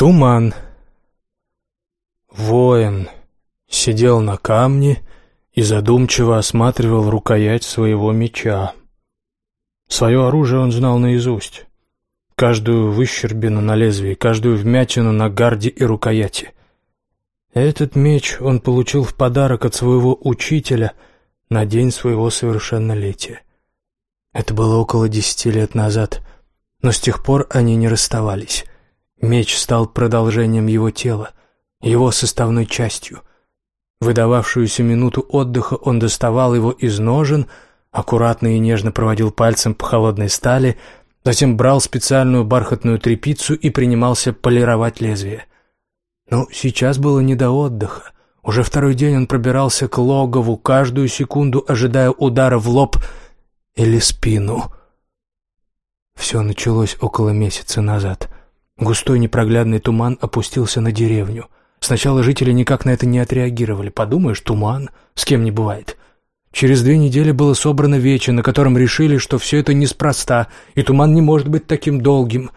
Туман. Воин сидел на камне и задумчиво осматривал рукоять своего меча. Свое оружие он знал наизусть. Каждую выщербину на лезвии, каждую вмятину на гарде и рукояти. Этот меч он получил в подарок от своего учителя на день своего совершеннолетия. Это было около десяти лет назад, но с тех пор они не расставались. Меч стал продолжением его тела, его составной частью. Выдававшуюся минуту отдыха он доставал его из ножен, аккуратно и нежно проводил пальцем по холодной стали, затем брал специальную бархатную тряпицу и принимался полировать лезвие. Но сейчас было не до отдыха. Уже второй день он пробирался к логову, каждую секунду ожидая удара в лоб или спину. Все началось около месяца назад — Густой непроглядный туман опустился на деревню. Сначала жители никак на это не отреагировали. Подумаешь, туман, с кем не бывает. Через две недели было собрано вече, на котором решили, что все это неспроста, и туман не может быть таким долгим.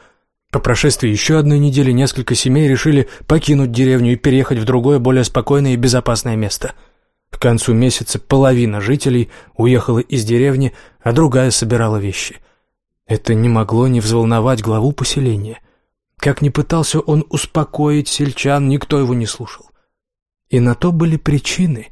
По прошествии еще одной недели несколько семей решили покинуть деревню и переехать в другое, более спокойное и безопасное место. К концу месяца половина жителей уехала из деревни, а другая собирала вещи. Это не могло не взволновать главу поселения — как ни пытался он успокоить сельчан, никто его не слушал. И на то были причины.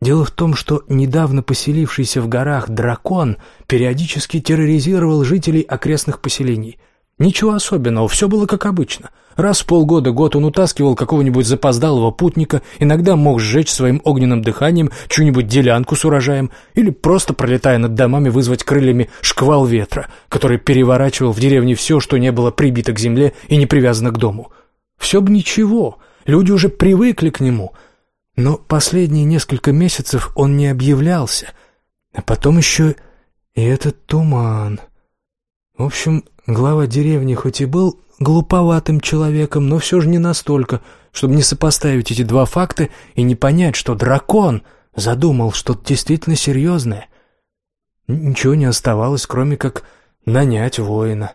Дело в том, что недавно поселившийся в горах дракон периодически терроризировал жителей окрестных поселений – Ничего особенного, все было как обычно. Раз в полгода-год он утаскивал какого-нибудь запоздалого путника, иногда мог сжечь своим огненным дыханием чью-нибудь делянку с урожаем или просто, пролетая над домами, вызвать крыльями шквал ветра, который переворачивал в деревне все, что не было прибито к земле и не привязано к дому. Все бы ничего, люди уже привыкли к нему. Но последние несколько месяцев он не объявлялся. А потом еще и этот туман. В общем, Глава деревни хоть и был глуповатым человеком, но все же не настолько, чтобы не сопоставить эти два факта и не понять, что дракон задумал что-то действительно серьезное. Ничего не оставалось, кроме как нанять воина.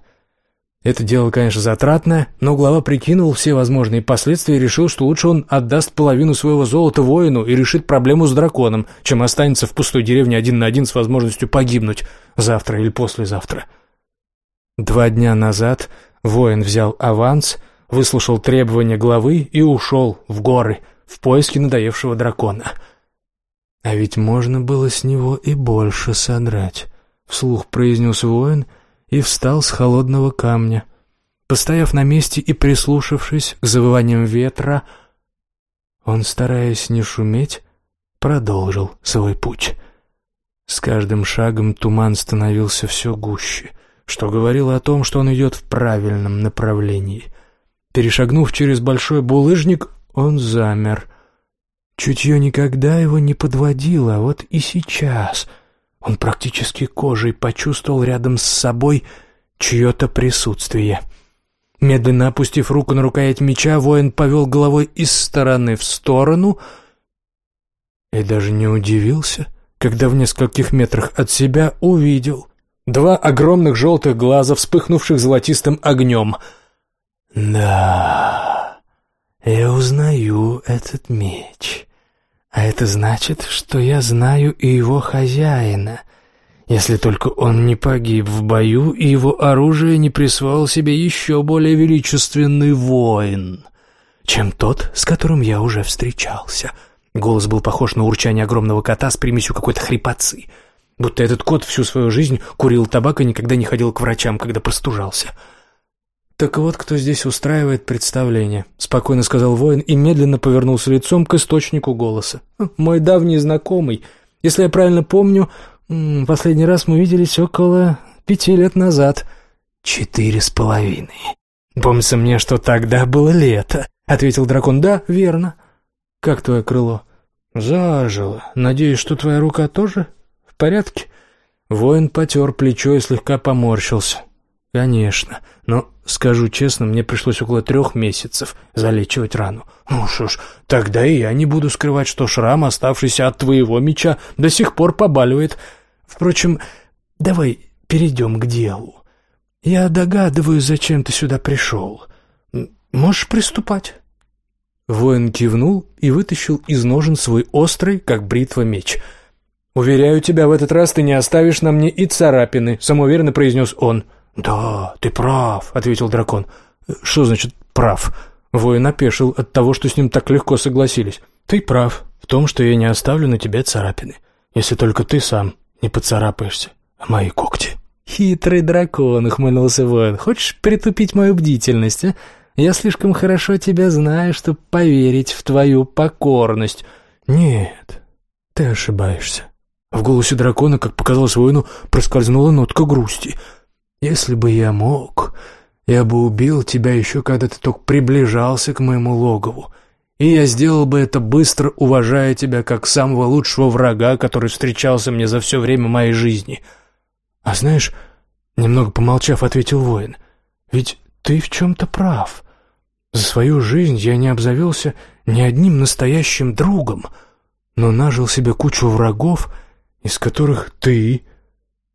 Это дело, конечно, затратное, но глава прикинул все возможные последствия и решил, что лучше он отдаст половину своего золота воину и решит проблему с драконом, чем останется в пустой деревне один на один с возможностью погибнуть завтра или послезавтра. Два дня назад воин взял аванс, выслушал требования главы и ушел в горы в поиске надоевшего дракона. А ведь можно было с него и больше содрать, вслух произнес воин и встал с холодного камня. Постояв на месте и прислушавшись к завываниям ветра, он, стараясь не шуметь, продолжил свой путь. С каждым шагом туман становился все гуще — что говорило о том, что он идет в правильном направлении. Перешагнув через большой булыжник, он замер. Чутье никогда его не подводило, а вот и сейчас он практически кожей почувствовал рядом с собой чье-то присутствие. Медленно опустив руку на рукоять меча, воин повел головой из стороны в сторону и даже не удивился, когда в нескольких метрах от себя увидел — Два огромных желтых глаза, вспыхнувших золотистым огнем. «Да, я узнаю этот меч. А это значит, что я знаю и его хозяина, если только он не погиб в бою и его оружие не присвоил себе еще более величественный воин, чем тот, с которым я уже встречался». Голос был похож на урчание огромного кота с примесью какой-то хрипотцы — Будто этот кот всю свою жизнь курил табак и никогда не ходил к врачам, когда простужался. «Так вот, кто здесь устраивает представление», — спокойно сказал воин и медленно повернулся лицом к источнику голоса. «Мой давний знакомый. Если я правильно помню, последний раз мы виделись около пяти лет назад». «Четыре с половиной. Помнится мне, что тогда было лето», — ответил дракон. «Да, верно». «Как твое крыло?» «Зажило. Надеюсь, что твоя рука тоже в порядке?» Воин потер плечо и слегка поморщился. «Конечно, но, скажу честно, мне пришлось около трех месяцев залечивать рану. Ну что ж, тогда и я не буду скрывать, что шрам, оставшийся от твоего меча, до сих пор побаливает. Впрочем, давай перейдем к делу. Я догадываюсь, зачем ты сюда пришел. можешь приступать». Воин кивнул и вытащил из ножен свой острый, как бритва, меч. «Уверяю тебя, в этот раз ты не оставишь на мне и царапины», — самоуверенно произнес он. «Да, ты прав», — ответил дракон. «Что значит «прав»?» Воин опешил от того, что с ним так легко согласились. «Ты прав в том, что я не оставлю на тебе царапины, если только ты сам не поцарапаешься, а мои когти». «Хитрый дракон», — ухмыльнулся воин. «Хочешь притупить мою бдительность, а? Я слишком хорошо тебя знаю, чтобы поверить в твою покорность. Нет, ты ошибаешься. В голосе дракона, как показалось воину, проскользнула нотка грусти. Если бы я мог, я бы убил тебя еще, когда ты только приближался к моему логову. И я сделал бы это быстро, уважая тебя как самого лучшего врага, который встречался мне за все время моей жизни. А знаешь, немного помолчав, ответил воин, ведь ты в чем-то прав. За свою жизнь я не обзавелся ни одним настоящим другом, но нажил себе кучу врагов, из которых ты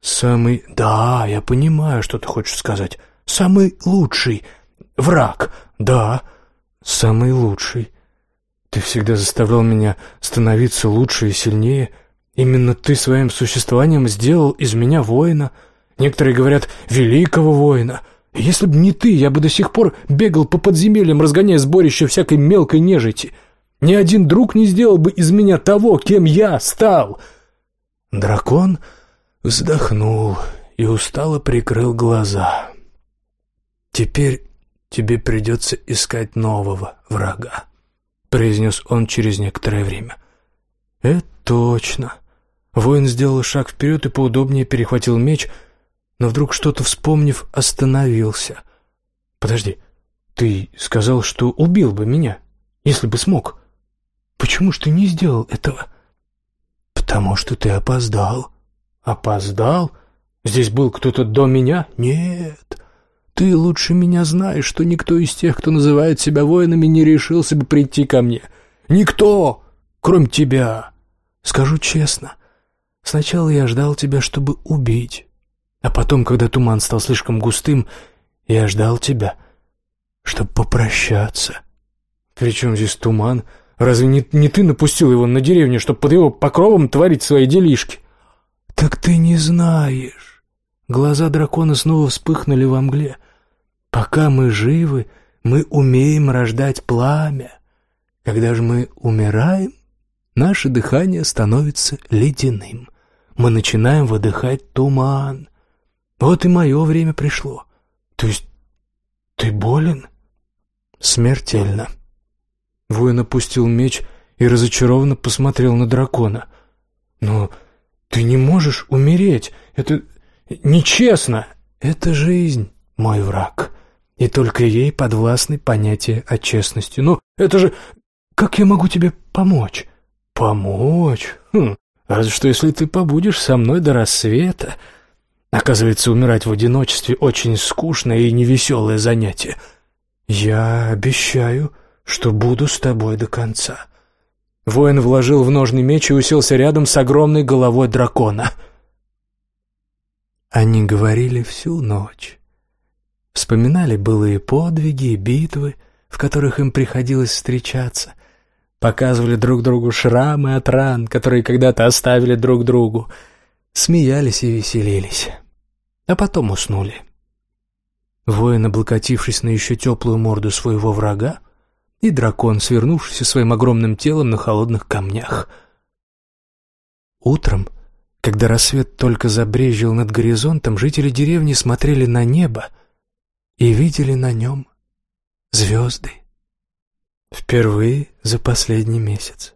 самый... Да, я понимаю, что ты хочешь сказать. Самый лучший враг. Да, самый лучший. Ты всегда заставлял меня становиться лучше и сильнее. Именно ты своим существованием сделал из меня воина. Некоторые говорят «великого воина». Если бы не ты, я бы до сих пор бегал по подземельям, разгоняя сборище всякой мелкой нежити. Ни один друг не сделал бы из меня того, кем я стал. Дракон вздохнул и устало прикрыл глаза. Теперь тебе придется искать нового врага, произнес он через некоторое время. Это точно. Воин сделал шаг вперед и поудобнее перехватил меч — но вдруг что-то вспомнив, остановился. «Подожди, ты сказал, что убил бы меня, если бы смог. Почему ж ты не сделал этого?» «Потому что ты опоздал». «Опоздал? Здесь был кто-то до меня?» «Нет». Ты лучше меня знаешь, что никто из тех, кто называет себя воинами, не решился бы прийти ко мне. Никто, кроме тебя. Скажу честно, сначала я ждал тебя, чтобы убить. А потом, когда туман стал слишком густым, я ждал тебя, чтобы попрощаться. При чем здесь туман? Разве не, не ты напустил его на деревню, чтобы под его покровом творить свои делишки? Так ты не знаешь. Глаза дракона снова вспыхнули во мгле. Пока мы живы, мы умеем рождать пламя. Когда же мы умираем, наше дыхание становится ледяным. Мы начинаем выдыхать туман. Вот и мое время пришло. То есть ты болен? Смертельно. Воин опустил меч и разочарованно посмотрел на дракона. Но ты не можешь умереть. Это нечестно. Это жизнь, мой враг. И только ей подвластны понятия о честности. Ну, это же... Как я могу тебе помочь? Помочь? Хм, разве что если ты побудешь со мной до рассвета. Оказывается, умирать в одиночестве очень скучное и невеселое занятие. Я обещаю, что буду с тобой до конца. Воин вложил в ножный меч и уселся рядом с огромной головой дракона. Они говорили всю ночь. Вспоминали былые подвиги и битвы, в которых им приходилось встречаться. Показывали друг другу шрамы от ран, которые когда-то оставили друг другу — смеялись и веселились, а потом уснули. Воин, облокотившись на еще теплую морду своего врага, и дракон, свернувшийся своим огромным телом на холодных камнях. Утром, когда рассвет только забрезжил над горизонтом, жители деревни смотрели на небо и видели на нем звезды. Впервые за последний месяц.